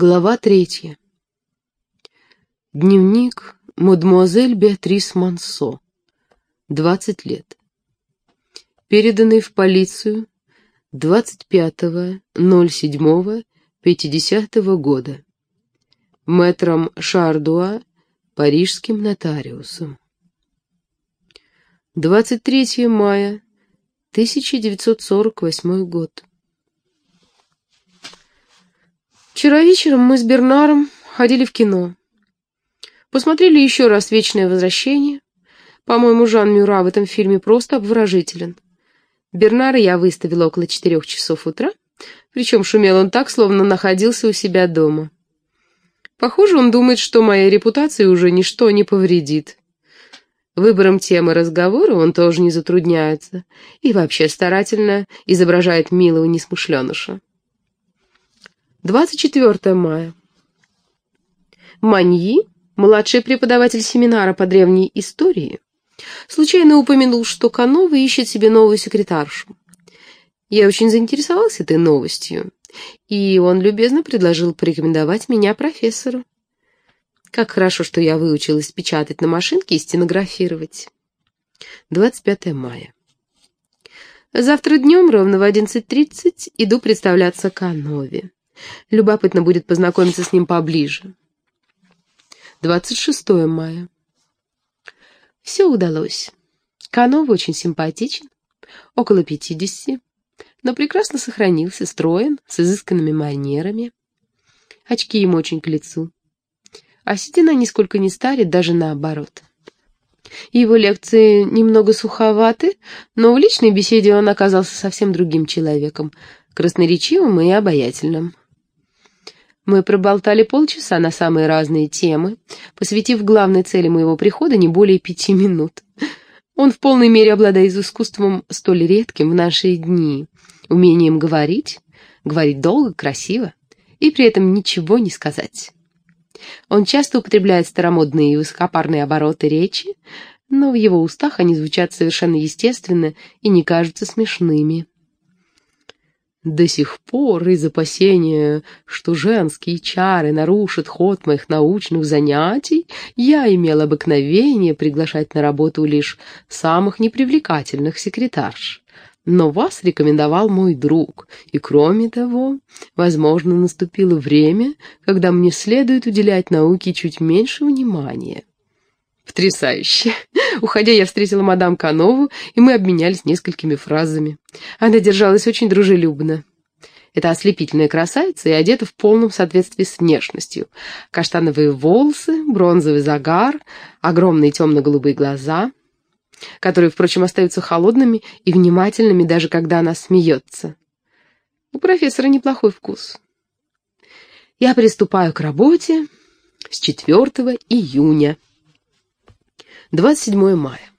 Глава третья. Дневник мадемуазель Беатрис Мансо. 20 лет. Переданный в полицию 25.07.50 года. Мэтром Шардуа, парижским нотариусом. 23 мая 1948 год. Вчера вечером мы с Бернаром ходили в кино. Посмотрели еще раз «Вечное возвращение». По-моему, Жан Мюра в этом фильме просто обворожителен. Бернара я выставила около четырех часов утра, причем шумел он так, словно находился у себя дома. Похоже, он думает, что моей репутации уже ничто не повредит. Выбором темы разговора он тоже не затрудняется и вообще старательно изображает милого несмышленыша. 24 мая. Маньи, младший преподаватель семинара по древней истории, случайно упомянул, что Канова ищет себе новую секретаршу. Я очень заинтересовался этой новостью, и он любезно предложил порекомендовать меня профессору. Как хорошо, что я выучилась печатать на машинке и стенографировать. 25 мая. Завтра днем, ровно в 11.30, иду представляться Канове. Любопытно будет познакомиться с ним поближе. 26 мая. Все удалось. Канов очень симпатичен, около пятидесяти, но прекрасно сохранился, строен, с изысканными манерами. Очки ему очень к лицу. А седина нисколько не старит, даже наоборот. Его лекции немного суховаты, но в личной беседе он оказался совсем другим человеком, красноречивым и обаятельным. Мы проболтали полчаса на самые разные темы, посвятив главной цели моего прихода не более пяти минут. Он в полной мере обладает искусством столь редким в наши дни, умением говорить, говорить долго, красиво, и при этом ничего не сказать. Он часто употребляет старомодные и высокопарные обороты речи, но в его устах они звучат совершенно естественно и не кажутся смешными. До сих пор из опасения, что женские чары нарушат ход моих научных занятий, я имел обыкновение приглашать на работу лишь самых непривлекательных секретарш. Но вас рекомендовал мой друг, и кроме того, возможно, наступило время, когда мне следует уделять науке чуть меньше внимания. Потрясающе. Уходя, я встретила мадам Канову, и мы обменялись несколькими фразами. Она держалась очень дружелюбно. Это ослепительная красавица и одета в полном соответствии с внешностью. Каштановые волосы, бронзовый загар, огромные темно-голубые глаза, которые, впрочем, остаются холодными и внимательными, даже когда она смеется. У профессора неплохой вкус. Я приступаю к работе с 4 июня. 27 мая.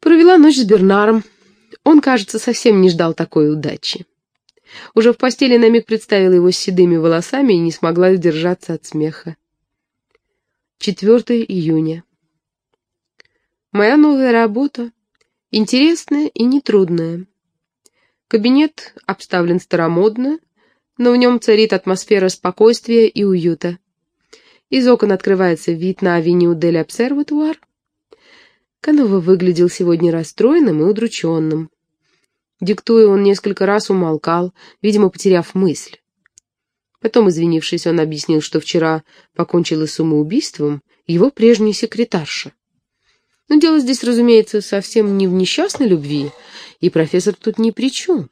Провела ночь с Бернаром. Он, кажется, совсем не ждал такой удачи. Уже в постели на миг представила его с седыми волосами и не смогла удержаться от смеха. 4 июня. Моя новая работа интересная и нетрудная. Кабинет обставлен старомодно, но в нем царит атмосфера спокойствия и уюта. Из окон открывается вид на авеню Дель Обсерватуар. Канова выглядел сегодня расстроенным и удрученным. Диктуя, он несколько раз умолкал, видимо, потеряв мысль. Потом, извинившись, он объяснил, что вчера покончила самоубийством его прежняя секретарша. Но дело здесь, разумеется, совсем не в несчастной любви, и профессор тут ни при чем.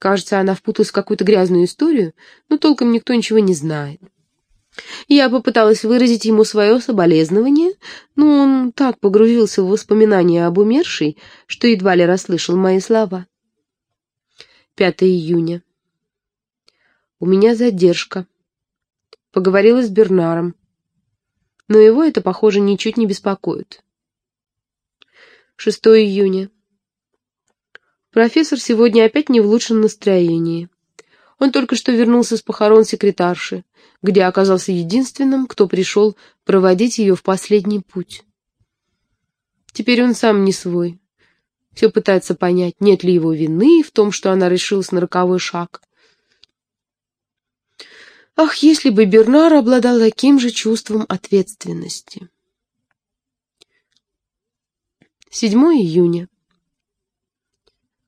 Кажется, она впуталась в какую-то грязную историю, но толком никто ничего не знает. Я попыталась выразить ему свое соболезнование, но он так погрузился в воспоминания об умершей, что едва ли расслышал мои слова. 5 июня. У меня задержка. Поговорила с Бернаром. Но его это, похоже, ничуть не беспокоит. 6 июня. Профессор сегодня опять не в лучшем настроении. Он только что вернулся с похорон секретарши, где оказался единственным, кто пришел проводить ее в последний путь. Теперь он сам не свой. Все пытается понять, нет ли его вины в том, что она решилась на роковой шаг. Ах, если бы Бернар обладал таким же чувством ответственности. 7 июня.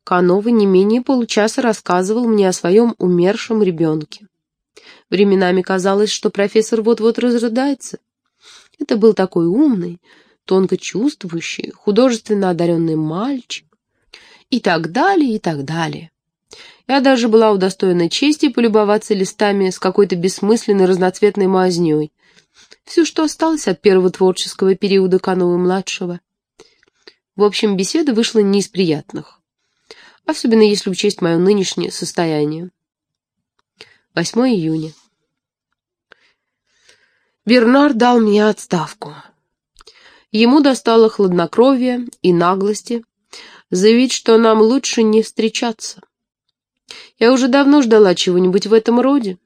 Канова не менее получаса рассказывал мне о своем умершем ребенке. Временами казалось, что профессор вот-вот разрыдается. Это был такой умный, тонко чувствующий, художественно одаренный мальчик. И так далее, и так далее. Я даже была удостоена чести полюбоваться листами с какой-то бессмысленной разноцветной мазнёй. Все, что осталось от первого творческого периода Канова-младшего. В общем, беседа вышла не из приятных. Особенно если учесть мое нынешнее состояние. 8 июня. Бернар дал мне отставку. Ему достало хладнокровия и наглости заявить, что нам лучше не встречаться. Я уже давно ждала чего-нибудь в этом роде,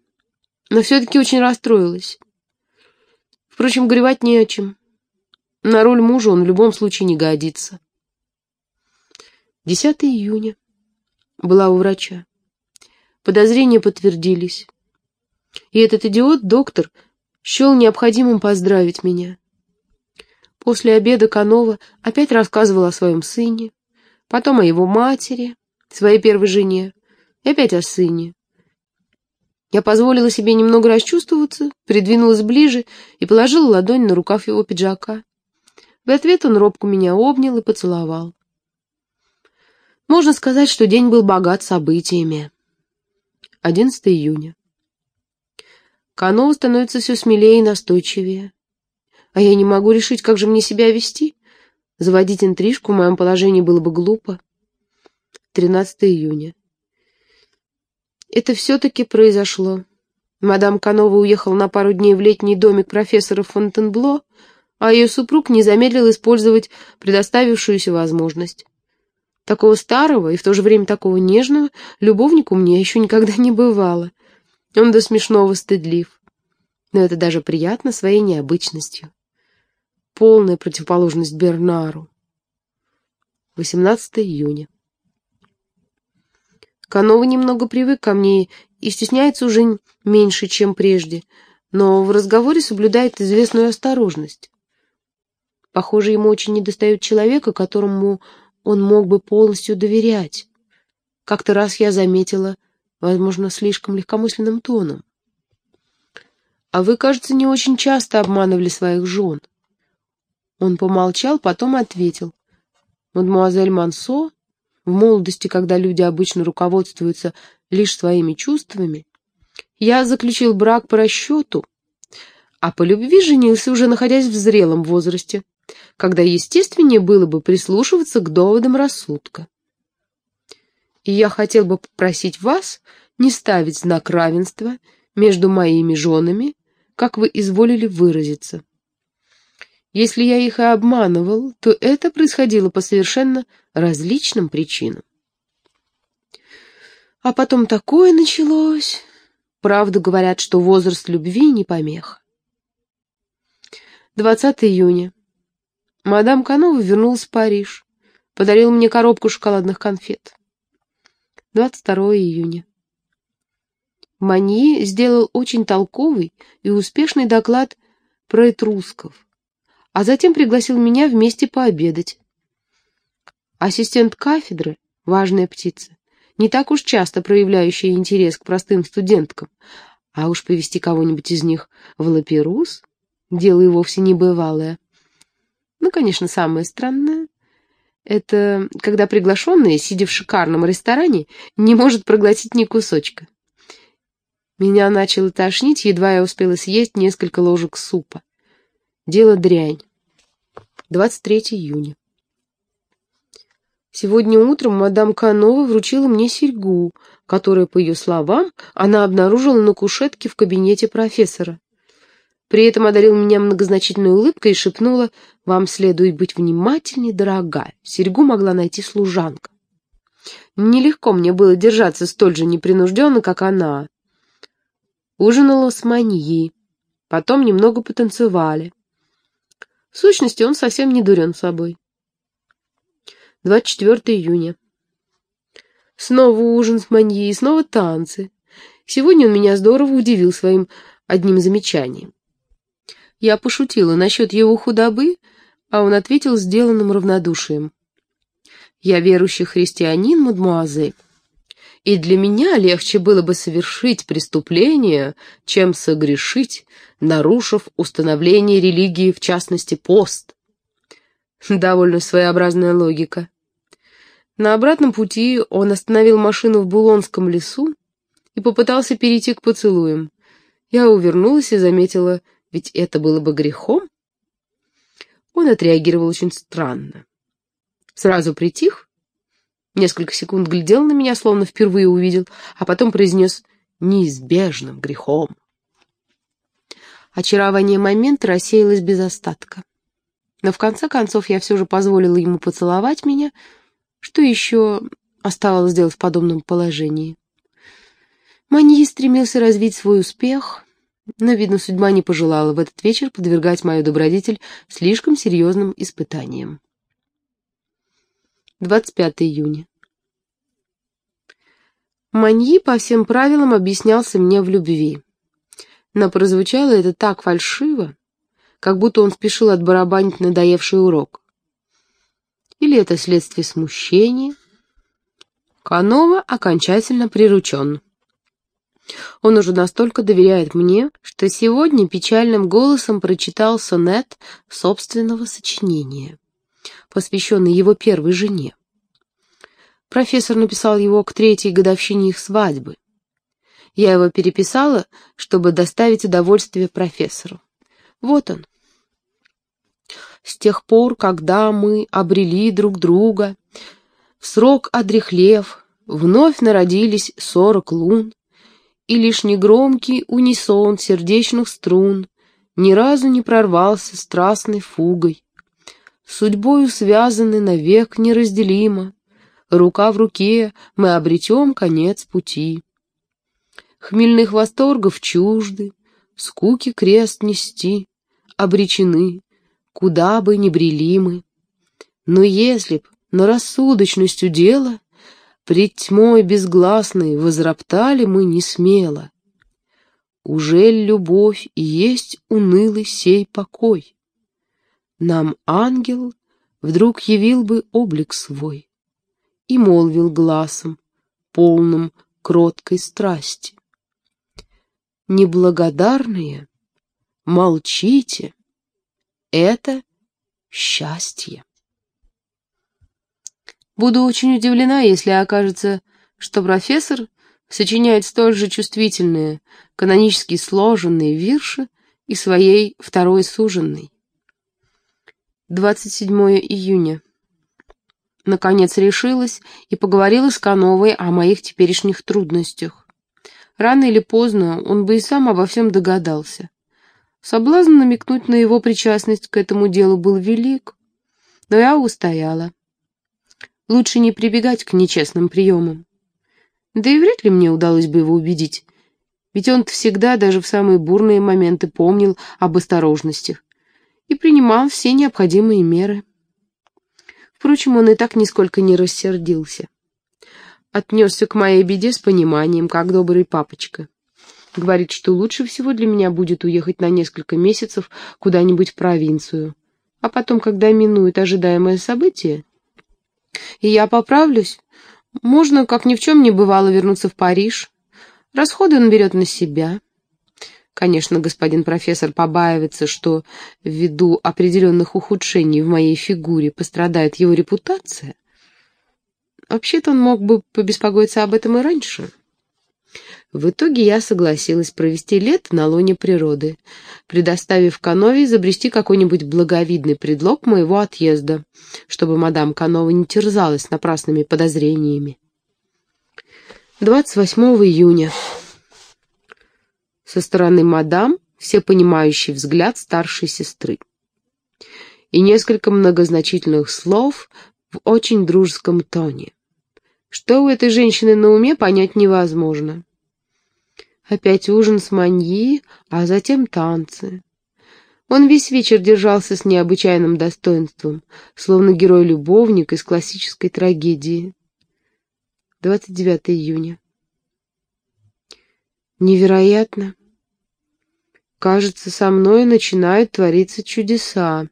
но все-таки очень расстроилась. Впрочем, горевать не о чем. На роль мужа он в любом случае не годится. 10 июня. Была у врача. Подозрения подтвердились. И этот идиот, доктор, счел необходимым поздравить меня. После обеда Канова опять рассказывал о своем сыне, потом о его матери, своей первой жене, и опять о сыне. Я позволила себе немного расчувствоваться, придвинулась ближе и положила ладонь на рукав его пиджака. В ответ он робко меня обнял и поцеловал. Можно сказать, что день был богат событиями. 11 июня. Канова становится все смелее и настойчивее. А я не могу решить, как же мне себя вести. Заводить интрижку в моем положении было бы глупо. 13 июня. Это все-таки произошло. Мадам Канова уехала на пару дней в летний домик профессора Фонтенбло, а ее супруг не замедлил использовать предоставившуюся возможность. Такого старого и в то же время такого нежного любовника у меня еще никогда не бывало. Он до смешного стыдлив. Но это даже приятно своей необычностью. Полная противоположность Бернару. 18 июня. Канова немного привык ко мне и стесняется уже меньше, чем прежде, но в разговоре соблюдает известную осторожность. Похоже, ему очень недостает человека, которому он мог бы полностью доверять. Как-то раз я заметила, возможно, слишком легкомысленным тоном. А вы, кажется, не очень часто обманывали своих жен. Он помолчал, потом ответил. Мадемуазель Мансо в молодости, когда люди обычно руководствуются лишь своими чувствами, я заключил брак по расчету, а по любви женился уже находясь в зрелом возрасте, когда естественнее было бы прислушиваться к доводам рассудка. И я хотел бы попросить вас не ставить знак равенства между моими женами, как вы изволили выразиться. Если я их и обманывал, то это происходило по совершенно различным причинам. А потом такое началось. Правда, говорят, что возраст любви не помеха. 20 июня. Мадам Канова вернулась в Париж. Подарила мне коробку шоколадных конфет. 22 июня. Маньи сделал очень толковый и успешный доклад про этрусков а затем пригласил меня вместе пообедать. Ассистент кафедры, важная птица, не так уж часто проявляющая интерес к простым студенткам, а уж повести кого-нибудь из них в Лаперус — дело и вовсе небывалое. Ну, конечно, самое странное — это когда приглашенный, сидя в шикарном ресторане, не может проглотить ни кусочка. Меня начало тошнить, едва я успела съесть несколько ложек супа. Дело дрянь. 23 июня. Сегодня утром мадам Канова вручила мне серьгу, которую, по ее словам, она обнаружила на кушетке в кабинете профессора. При этом одарила меня многозначительной улыбкой и шепнула, «Вам следует быть внимательней, дорогая. Серьгу могла найти служанка». Нелегко мне было держаться столь же непринужденно, как она. Ужинала с маньи, потом немного потанцевали. В сущности, он совсем не дурен собой. 24 июня. Снова ужин с маньей, снова танцы. Сегодня он меня здорово удивил своим одним замечанием. Я пошутила насчет его худобы, а он ответил сделанным равнодушием. «Я верующий христианин, мадмуазель, и для меня легче было бы совершить преступление, чем согрешить, нарушив установление религии, в частности, пост». Довольно своеобразная логика. На обратном пути он остановил машину в Булонском лесу и попытался перейти к поцелуям. Я увернулась и заметила, ведь это было бы грехом. Он отреагировал очень странно. Сразу притих, несколько секунд глядел на меня, словно впервые увидел, а потом произнес «неизбежным грехом». Очарование момента рассеялось без остатка. Но в конце концов я все же позволила ему поцеловать меня, что еще оставалось делать в подобном положении. Маньи стремился развить свой успех, но, видно, судьба не пожелала в этот вечер подвергать мою добродетель слишком серьезным испытаниям. 25 июня. Маньи по всем правилам объяснялся мне в любви. Но прозвучало это так фальшиво, как будто он спешил отбарабанить надоевший урок. Или это следствие смущения? Канова окончательно приручен. Он уже настолько доверяет мне, что сегодня печальным голосом прочитал сонет собственного сочинения, посвященный его первой жене. Профессор написал его к третьей годовщине их свадьбы. Я его переписала, чтобы доставить удовольствие профессору. Вот он. С тех пор, когда мы обрели друг друга, в срок одрехлев, вновь народились сорок лун, и лишь негромкий унисон сердечных струн ни разу не прорвался страстной фугой. Судьбою связаны навек неразделимо, рука в руке мы обретем конец пути. Хмельных восторгов чужды, скуки крест нести, обречены, куда бы ни брели мы. Но если б на рассудочностью дела Пред тьмой безгласной возроптали мы не смело. Ужель любовь и есть унылый сей покой? Нам ангел вдруг явил бы облик свой И молвил глазом, полным кроткой страсти. Неблагодарные, молчите, это счастье. Буду очень удивлена, если окажется, что профессор сочиняет столь же чувствительные, канонически сложенные вирши и своей второй суженной. 27 июня. Наконец решилась и поговорила с Кановой о моих теперешних трудностях. Рано или поздно он бы и сам обо всем догадался. Соблазн намекнуть на его причастность к этому делу был велик, но я устояла. Лучше не прибегать к нечестным приемам. Да и вряд ли мне удалось бы его убедить, ведь он всегда, даже в самые бурные моменты, помнил об осторожностях и принимал все необходимые меры. Впрочем, он и так нисколько не рассердился. Отнесся к моей беде с пониманием, как добрый папочка. Говорит, что лучше всего для меня будет уехать на несколько месяцев куда-нибудь в провинцию. А потом, когда минует ожидаемое событие, и я поправлюсь. Можно, как ни в чем не бывало, вернуться в Париж. Расходы он берет на себя. Конечно, господин профессор побаивается, что ввиду определенных ухудшений в моей фигуре пострадает его репутация. Вообще-то он мог бы побеспокоиться об этом и раньше. В итоге я согласилась провести лето на лоне природы, предоставив Канове изобрести какой-нибудь благовидный предлог моего отъезда, чтобы мадам Канова не терзалась напрасными подозрениями. 28 июня. Со стороны мадам всепонимающий взгляд старшей сестры и несколько многозначительных слов в очень дружеском тоне. Что у этой женщины на уме, понять невозможно. Опять ужин с маньи, а затем танцы. Он весь вечер держался с необычайным достоинством, словно герой-любовник из классической трагедии. 29 июня. Невероятно. Кажется, со мной начинают твориться чудеса.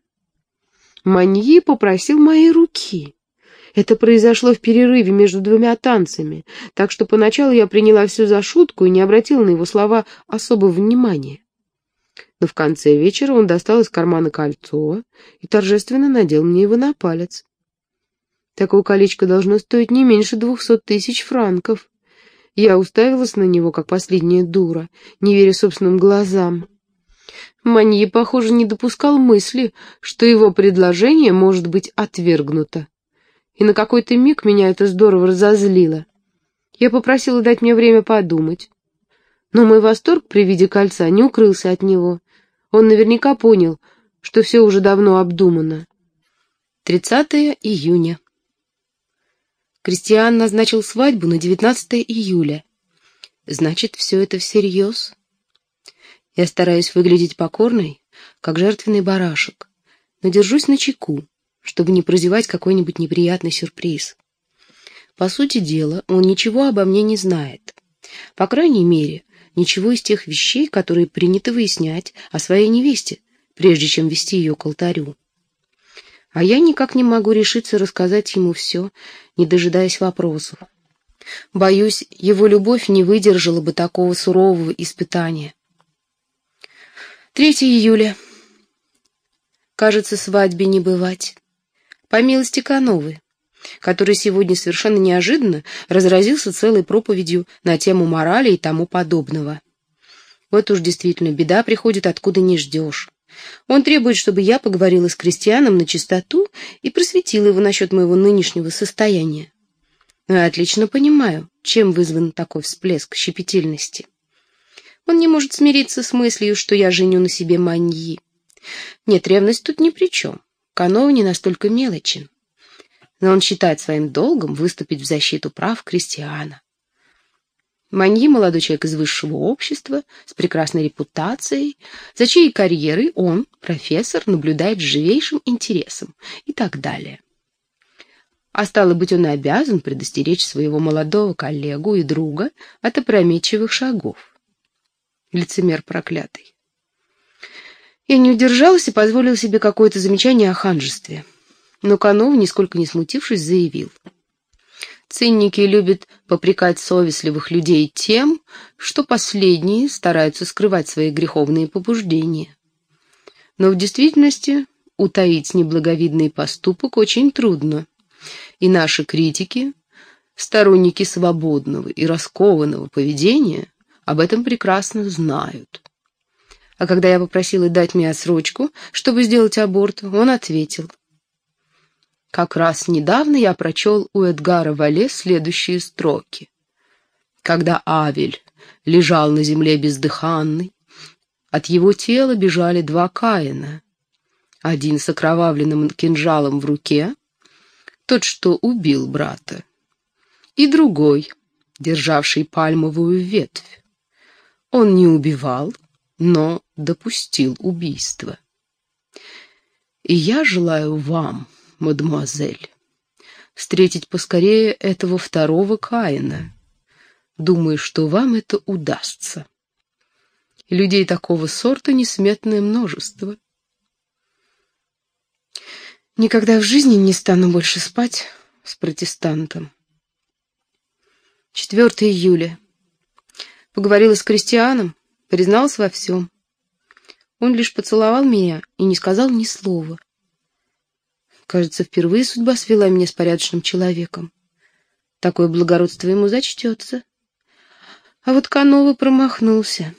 Маньи попросил моей руки. Это произошло в перерыве между двумя танцами, так что поначалу я приняла все за шутку и не обратила на его слова особого внимания. Но в конце вечера он достал из кармана кольцо и торжественно надел мне его на палец. Такое колечко должно стоить не меньше двухсот тысяч франков. Я уставилась на него, как последняя дура, не веря собственным глазам. Манье, похоже, не допускал мысли, что его предложение может быть отвергнуто. И на какой-то миг меня это здорово разозлило. Я попросила дать мне время подумать. Но мой восторг при виде кольца не укрылся от него. Он наверняка понял, что все уже давно обдумано. 30 июня. Кристиан назначил свадьбу на 19 июля. Значит, все это всерьез. Я стараюсь выглядеть покорной, как жертвенный барашек, но держусь на чеку, чтобы не прозевать какой-нибудь неприятный сюрприз. По сути дела, он ничего обо мне не знает. По крайней мере, ничего из тех вещей, которые принято выяснять о своей невесте, прежде чем вести ее к алтарю. А я никак не могу решиться рассказать ему все, не дожидаясь вопросов. Боюсь, его любовь не выдержала бы такого сурового испытания. 3 июля. Кажется, свадьбе не бывать. По милости Кановы, который сегодня совершенно неожиданно разразился целой проповедью на тему морали и тому подобного. Вот уж действительно беда приходит, откуда не ждешь. Он требует, чтобы я поговорила с крестьяном на чистоту и просветила его насчет моего нынешнего состояния. Но я отлично понимаю, чем вызван такой всплеск щепетильности. Он не может смириться с мыслью, что я женю на себе маньи. Нет, ревность тут ни при чем. Каноу не настолько мелочен. Но он считает своим долгом выступить в защиту прав крестьяна. Маньи — молодой человек из высшего общества, с прекрасной репутацией, за чьей карьерой он, профессор, наблюдает живейшим интересом и так далее. А стало быть, он обязан предостеречь своего молодого коллегу и друга от опрометчивых шагов лицемер проклятый. Я не удержалась и позволила себе какое-то замечание о ханжестве. Но Канов, нисколько не смутившись, заявил. Цинники любят попрекать совестливых людей тем, что последние стараются скрывать свои греховные побуждения. Но в действительности утаить неблаговидный поступок очень трудно. И наши критики, сторонники свободного и раскованного поведения, об этом прекрасно знают. А когда я попросила дать мне отсрочку, чтобы сделать аборт, он ответил. Как раз недавно я прочел у Эдгара Вале следующие строки. Когда Авель лежал на земле бездыханный, от его тела бежали два Каина. Один с окровавленным кинжалом в руке, тот, что убил брата, и другой, державший пальмовую ветвь. Он не убивал, но допустил убийство. И я желаю вам, мадемуазель, встретить поскорее этого второго Каина. Думаю, что вам это удастся. Людей такого сорта несметное множество. Никогда в жизни не стану больше спать с протестантом. 4 июля. Поговорила с Кристианом, призналась во всем. Он лишь поцеловал меня и не сказал ни слова. Кажется, впервые судьба свела меня с порядочным человеком. Такое благородство ему зачтется. А вот Канова промахнулся.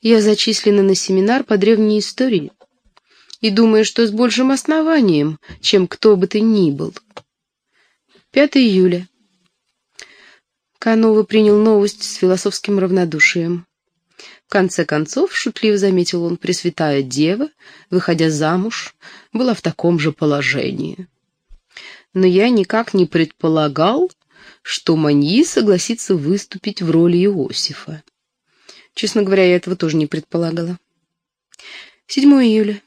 Я зачислена на семинар по древней истории и думаю, что с большим основанием, чем кто бы ты ни был. 5 июля. Канова принял новость с философским равнодушием. Конце концов, шутливо заметил он, Пресвятая Дева, выходя замуж, была в таком же положении. Но я никак не предполагал, что Маньи согласится выступить в роли Иосифа. Честно говоря, я этого тоже не предполагала. 7 июля.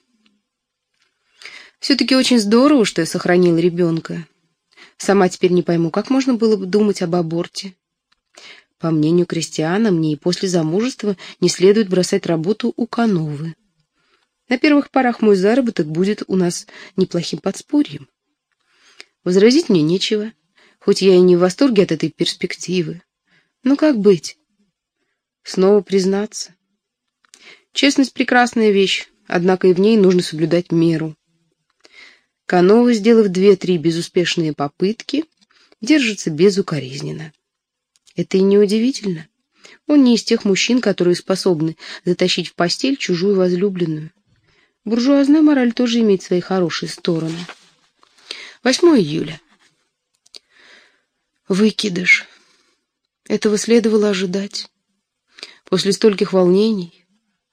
Все-таки очень здорово, что я сохранила ребенка. Сама теперь не пойму, как можно было бы думать об аборте. По мнению крестьяна, мне и после замужества не следует бросать работу у Кановы. На первых порах мой заработок будет у нас неплохим подспорьем. Возразить мне нечего, хоть я и не в восторге от этой перспективы. Но как быть? Снова признаться. Честность — прекрасная вещь, однако и в ней нужно соблюдать меру. Канова, сделав две-три безуспешные попытки, держится безукоризненно. Это и не удивительно. Он не из тех мужчин, которые способны затащить в постель чужую возлюбленную. Буржуазная мораль тоже имеет свои хорошие стороны. 8 июля. Выкидыш. Этого следовало ожидать. После стольких волнений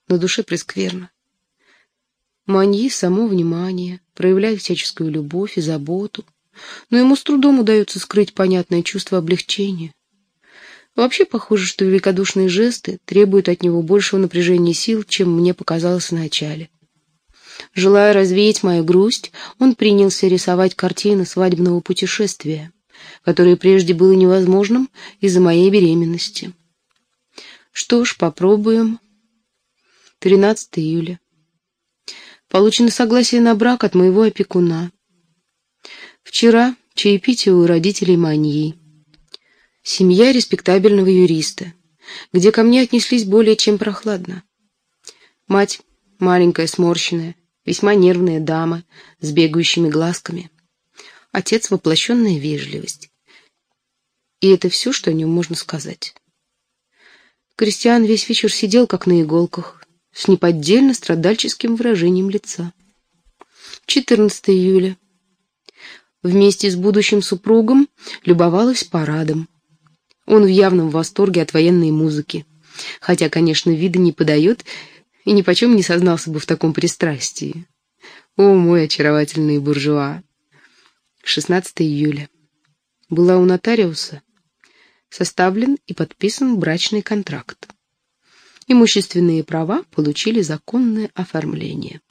на душе прескверно. Маньи само внимание, проявляет всяческую любовь и заботу, но ему с трудом удается скрыть понятное чувство облегчения. Вообще похоже, что великодушные жесты требуют от него большего напряжения сил, чем мне показалось вначале. Желая развеять мою грусть, он принялся рисовать картины свадебного путешествия, которое прежде было невозможным из-за моей беременности. Что ж, попробуем. 13 июля. Получено согласие на брак от моего опекуна. Вчера чаепитие у родителей Маньи. Семья респектабельного юриста, где ко мне отнеслись более чем прохладно. Мать маленькая, сморщенная, весьма нервная дама с бегающими глазками. Отец — воплощенная вежливость. И это все, что о нем можно сказать. Кристиан весь вечер сидел, как на иголках, с неподдельно страдальческим выражением лица. 14 июля. Вместе с будущим супругом любовалась парадом. Он в явном восторге от военной музыки, хотя, конечно, вида не подает и ни почем не сознался бы в таком пристрастии. О, мой очаровательный буржуа! 16 июля. Была у нотариуса. Составлен и подписан брачный контракт. Имущественные права получили законное оформление.